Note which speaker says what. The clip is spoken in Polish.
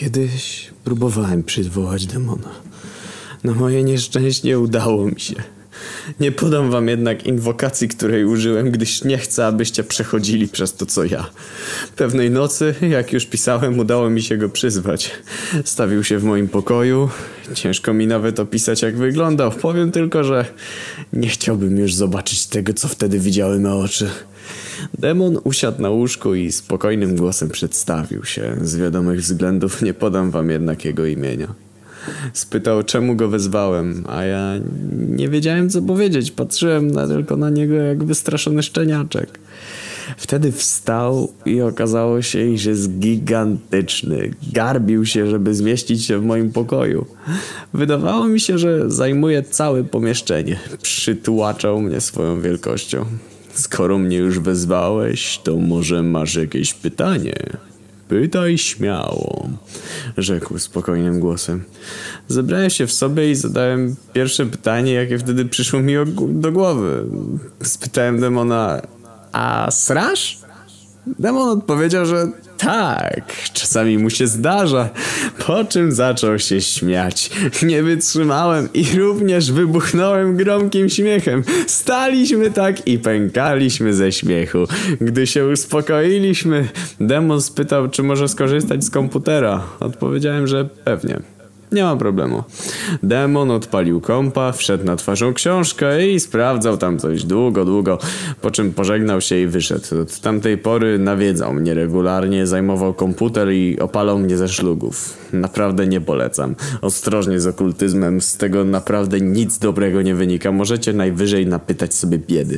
Speaker 1: Kiedyś próbowałem przywołać demona. Na moje nieszczęście udało mi się. Nie podam wam jednak inwokacji, której użyłem, gdyż nie chcę, abyście przechodzili przez to, co ja. Pewnej nocy, jak już pisałem, udało mi się go przyzwać. Stawił się w moim pokoju. Ciężko mi nawet opisać, jak wyglądał. Powiem tylko, że nie chciałbym już zobaczyć tego, co wtedy widziały me oczy. Demon usiadł na łóżku i spokojnym głosem przedstawił się. Z wiadomych względów nie podam wam jednak jego imienia. Spytał, czemu go wezwałem, a ja nie wiedziałem, co powiedzieć. Patrzyłem na, tylko na niego jak wystraszony szczeniaczek. Wtedy wstał i okazało się, iż jest gigantyczny. Garbił się, żeby zmieścić się w moim pokoju. Wydawało mi się, że zajmuje całe pomieszczenie. Przytłaczał mnie swoją wielkością. Skoro mnie już wezwałeś, to może masz jakieś pytanie? Pytaj śmiało, rzekł spokojnym głosem. Zebrałem się w sobie i zadałem pierwsze pytanie, jakie wtedy przyszło mi do głowy. Spytałem demona, a srasz? Demon odpowiedział, że tak, czasami mu się zdarza, po czym zaczął się śmiać. Nie wytrzymałem i również wybuchnąłem gromkim śmiechem. Staliśmy tak i pękaliśmy ze śmiechu. Gdy się uspokoiliśmy, demon spytał, czy może skorzystać z komputera. Odpowiedziałem, że pewnie. Nie ma problemu. Demon odpalił kompa, wszedł na twarzą książkę i sprawdzał tam coś długo, długo, po czym pożegnał się i wyszedł. Od tamtej pory nawiedzał mnie regularnie, zajmował komputer i opalał mnie ze szlugów. Naprawdę nie polecam. Ostrożnie z okultyzmem, z tego naprawdę nic dobrego nie wynika. Możecie najwyżej napytać sobie biedy.